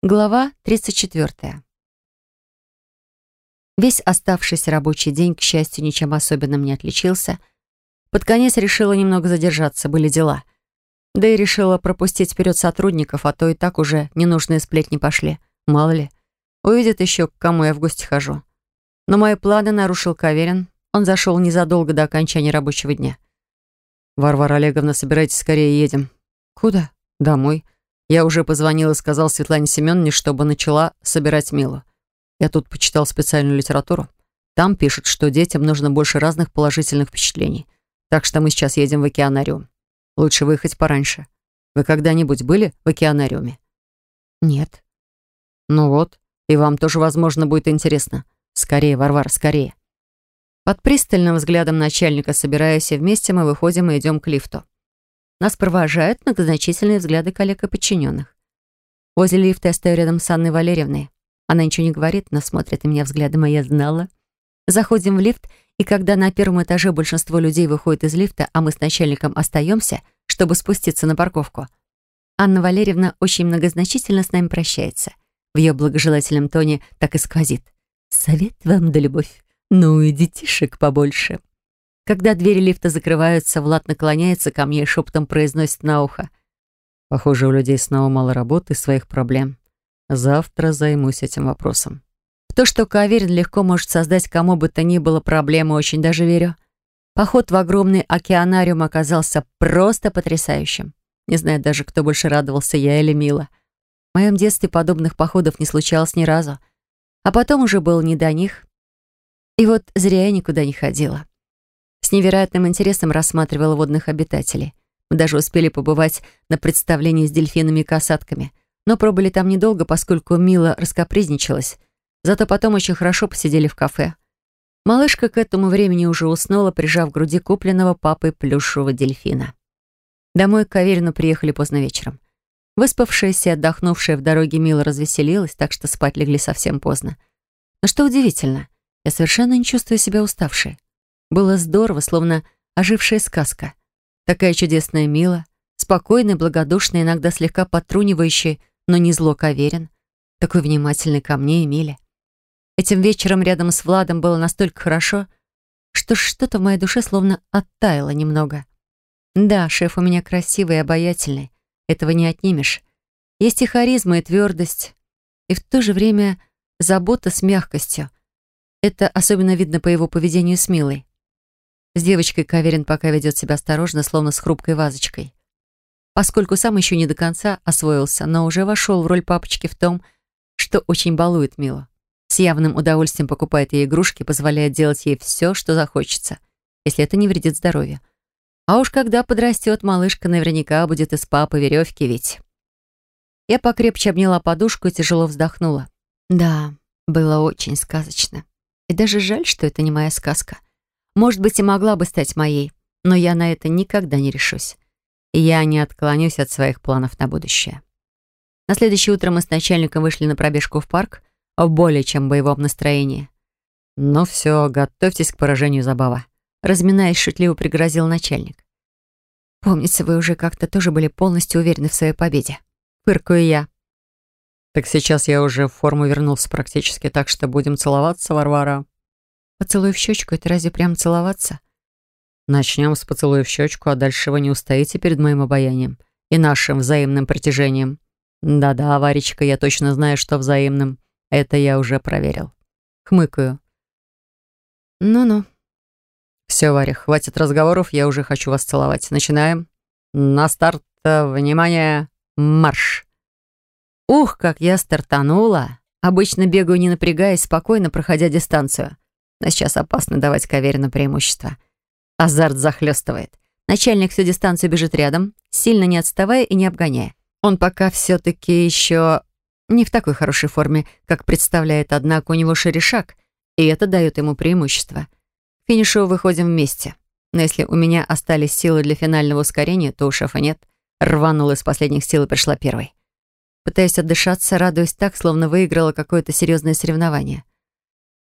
Глава 34. Весь оставшийся рабочий день, к счастью, ничем особенным не отличился. Под конец решила немного задержаться, были дела. Да и решила пропустить вперед сотрудников, а то и так уже ненужные сплетни пошли. Мало ли. Увидят еще, к кому я в гости хожу. Но мои планы нарушил Каверин. Он зашел незадолго до окончания рабочего дня. «Варвара Олеговна, собирайтесь, скорее едем». «Куда?» «Домой». Я уже позвонил и сказал Светлане Семеновне, чтобы начала собирать Милу. Я тут почитал специальную литературу. Там пишут, что детям нужно больше разных положительных впечатлений. Так что мы сейчас едем в океанариум. Лучше выехать пораньше. Вы когда-нибудь были в океанариуме? Нет. Ну вот, и вам тоже, возможно, будет интересно. Скорее, Варвара, скорее. Под пристальным взглядом начальника, собираясь, вместе мы выходим и идем к лифту. Нас провожают многозначительные взгляды коллег и подчиненных. Возле лифта я стою рядом с Анной Валерьевной. Она ничего не говорит, но смотрит на меня взглядом, а я знала. Заходим в лифт, и когда на первом этаже большинство людей выходит из лифта, а мы с начальником остаемся, чтобы спуститься на парковку, Анна Валерьевна очень многозначительно с нами прощается. В ее благожелательном тоне так и сквозит. «Совет вам да любовь. Ну и детишек побольше». Когда двери лифта закрываются, Влад наклоняется ко мне и шепотом произносит на ухо. «Похоже, у людей снова мало работы и своих проблем. Завтра займусь этим вопросом». В то, что Каверин легко может создать кому бы то ни было проблемы, очень даже верю. Поход в огромный океанариум оказался просто потрясающим. Не знаю даже, кто больше радовался, я или Мила. В моем детстве подобных походов не случалось ни разу. А потом уже было не до них. И вот зря я никуда не ходила. С невероятным интересом рассматривала водных обитателей. Мы даже успели побывать на представлении с дельфинами и касатками, но пробыли там недолго, поскольку Мила раскопризничалась. Зато потом очень хорошо посидели в кафе. Малышка к этому времени уже уснула, прижав к груди купленного папой плюшевого дельфина. Домой к Каверину приехали поздно вечером. Выспавшаяся и отдохнувшая в дороге Мила развеселилась, так что спать легли совсем поздно. Но что удивительно, я совершенно не чувствую себя уставшей. Было здорово, словно ожившая сказка. Такая чудесная Мила, спокойный, благодушный, иногда слегка потрунивающий, но не зло каверен. Такой внимательный ко мне и Миле. Этим вечером рядом с Владом было настолько хорошо, что что-то в моей душе словно оттаяло немного. Да, шеф у меня красивый и обаятельный. Этого не отнимешь. Есть и харизма, и твердость. И в то же время забота с мягкостью. Это особенно видно по его поведению с Милой. С девочкой Каверин пока ведет себя осторожно, словно с хрупкой вазочкой. Поскольку сам еще не до конца освоился, но уже вошел в роль папочки в том, что очень балует Милу. С явным удовольствием покупает ей игрушки, позволяет делать ей все, что захочется, если это не вредит здоровью. А уж когда подрастет, малышка наверняка будет из папы веревки ведь. Я покрепче обняла подушку и тяжело вздохнула. Да, было очень сказочно. И даже жаль, что это не моя сказка. Может быть, и могла бы стать моей, но я на это никогда не решусь. Я не отклонюсь от своих планов на будущее. На следующее утро мы с начальником вышли на пробежку в парк в более чем боевом настроении. «Ну все, готовьтесь к поражению забава», разминаясь, шутливо пригрозил начальник. «Помнится, вы уже как-то тоже были полностью уверены в своей победе». Фыркаю я. «Так сейчас я уже в форму вернулся практически, так что будем целоваться, Варвара». Поцелуй в щечку — это разве прям целоваться? Начнем с поцелуя в щечку, а дальше вы не устоите перед моим обаянием и нашим взаимным притяжением. Да-да, Варечка, я точно знаю, что взаимным. Это я уже проверил. Хмыкаю. Ну-ну. Все, Варя, хватит разговоров, я уже хочу вас целовать. Начинаем. На старт, внимание, марш. Ух, как я стартанула. Обычно бегаю, не напрягаясь, спокойно проходя дистанцию. Но сейчас опасно давать Каверину преимущество. Азарт захлестывает. Начальник всю дистанцию бежит рядом, сильно не отставая и не обгоняя. Он пока все-таки еще не в такой хорошей форме, как представляет, однако у него шире шаг, и это дает ему преимущество. К финишу выходим вместе. Но если у меня остались силы для финального ускорения, то у шефа нет. Рванула из последних сил и пришла первой. Пытаюсь отдышаться, радуясь так, словно выиграла какое-то серьезное соревнование.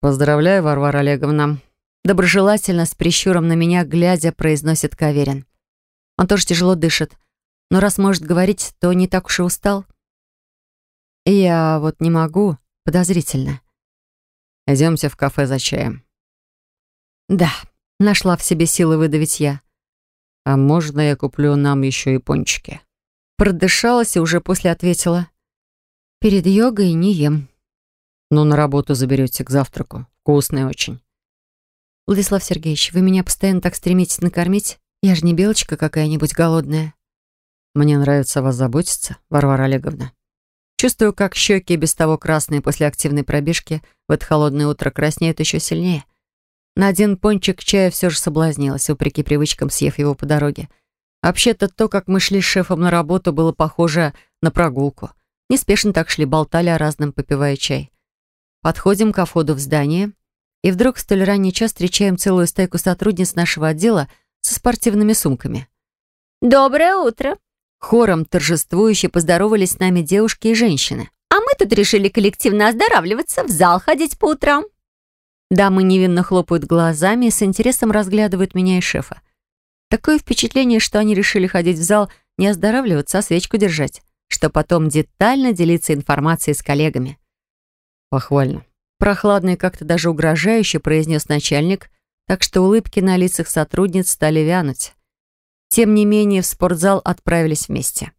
«Поздравляю, Варвара Олеговна». Доброжелательно, с прищуром на меня, глядя, произносит Каверин. Он тоже тяжело дышит, но раз может говорить, то не так уж и устал. Я вот не могу, подозрительно. Идемте в кафе за чаем. Да, нашла в себе силы выдавить я. А можно я куплю нам еще и пончики? Продышалась и уже после ответила. Перед йогой не ем. Ну, на работу заберете к завтраку. Вкусный очень. Владислав Сергеевич, вы меня постоянно так стремитесь накормить? Я же не белочка какая-нибудь голодная. Мне нравится вас заботиться, Варвара Олеговна. Чувствую, как щеки, без того красные после активной пробежки, в это холодное утро краснеют еще сильнее. На один пончик чая все же соблазнилась, вопреки привычкам, съев его по дороге. Вообще-то то, как мы шли с шефом на работу, было похоже на прогулку. Неспешно так шли, болтали о разном, попивая чай. Подходим к входу в здание, и вдруг в столь ранний час встречаем целую стайку сотрудниц нашего отдела со спортивными сумками. «Доброе утро!» Хором торжествующе поздоровались с нами девушки и женщины. «А мы тут решили коллективно оздоравливаться, в зал ходить по утрам». Дамы невинно хлопают глазами и с интересом разглядывают меня и шефа. Такое впечатление, что они решили ходить в зал не оздоравливаться, а свечку держать, что потом детально делиться информацией с коллегами. Похвально. Прохладно как-то даже угрожающе произнес начальник, так что улыбки на лицах сотрудниц стали вянуть. Тем не менее, в спортзал отправились вместе.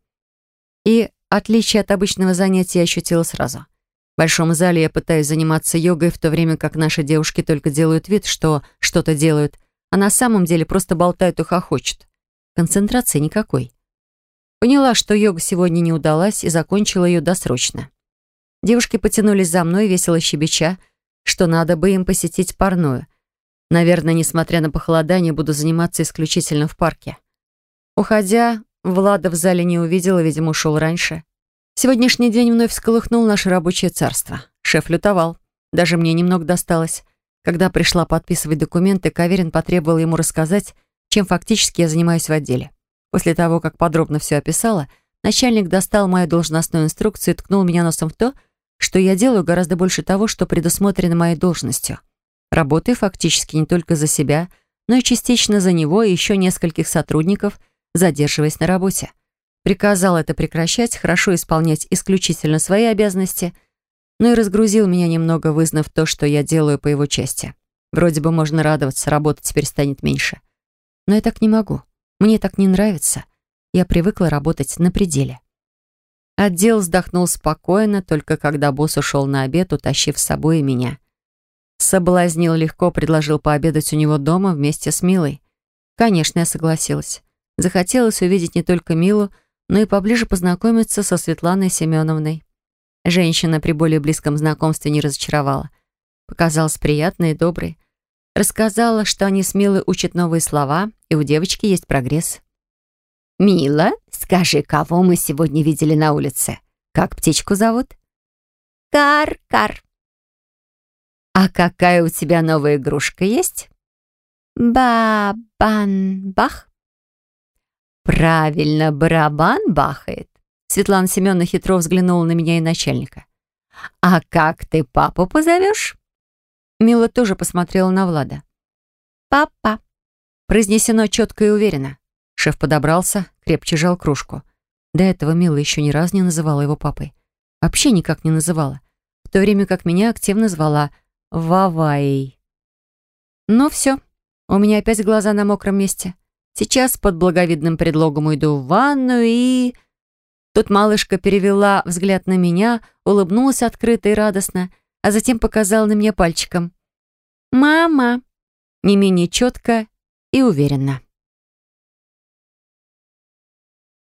И отличие от обычного занятия ощутила сразу. В большом зале я пытаюсь заниматься йогой, в то время как наши девушки только делают вид, что что-то делают, а на самом деле просто болтают и хохочут. Концентрации никакой. Поняла, что йога сегодня не удалась и закончила ее досрочно. Девушки потянулись за мной, весело щебеча, что надо бы им посетить парную. Наверное, несмотря на похолодание, буду заниматься исключительно в парке. Уходя, Влада в зале не увидела, видимо, ушел раньше. Сегодняшний день вновь всколыхнул наше рабочее царство. Шеф лютовал. Даже мне немного досталось. Когда пришла подписывать документы, Каверин потребовал ему рассказать, чем фактически я занимаюсь в отделе. После того, как подробно все описала, начальник достал мою должностную инструкцию и ткнул меня носом в то, что я делаю гораздо больше того, что предусмотрено моей должностью. Работаю фактически не только за себя, но и частично за него и еще нескольких сотрудников – задерживаясь на работе. Приказал это прекращать, хорошо исполнять исключительно свои обязанности, но и разгрузил меня немного, вызнав то, что я делаю по его части. Вроде бы можно радоваться, работа теперь станет меньше. Но я так не могу. Мне так не нравится. Я привыкла работать на пределе. Отдел вздохнул спокойно, только когда босс ушел на обед, утащив с собой и меня. Соблазнил легко, предложил пообедать у него дома вместе с Милой. Конечно, я согласилась. Захотелось увидеть не только Милу, но и поближе познакомиться со Светланой Семеновной. Женщина при более близком знакомстве не разочаровала. Показалась приятной и доброй. Рассказала, что они с Милой учат новые слова, и у девочки есть прогресс. «Мила, скажи, кого мы сегодня видели на улице? Как птичку зовут?» «Кар-кар». «А какая у тебя новая игрушка есть?» «Ба-бан-бах». «Правильно, барабан бахает». Светлана Семеновна хитро взглянула на меня и начальника. «А как ты папу позовешь?» Мила тоже посмотрела на Влада. «Папа». Произнесено четко и уверенно. Шеф подобрался, крепче жал кружку. До этого Мила еще ни разу не называла его папой. Вообще никак не называла. В то время как меня активно звала Ваваей. Ну все, у меня опять глаза на мокром месте. Сейчас под благовидным предлогом уйду в ванную и... Тут малышка перевела взгляд на меня, улыбнулась открыто и радостно, а затем показала на меня пальчиком. «Мама!» Не менее четко и уверенно.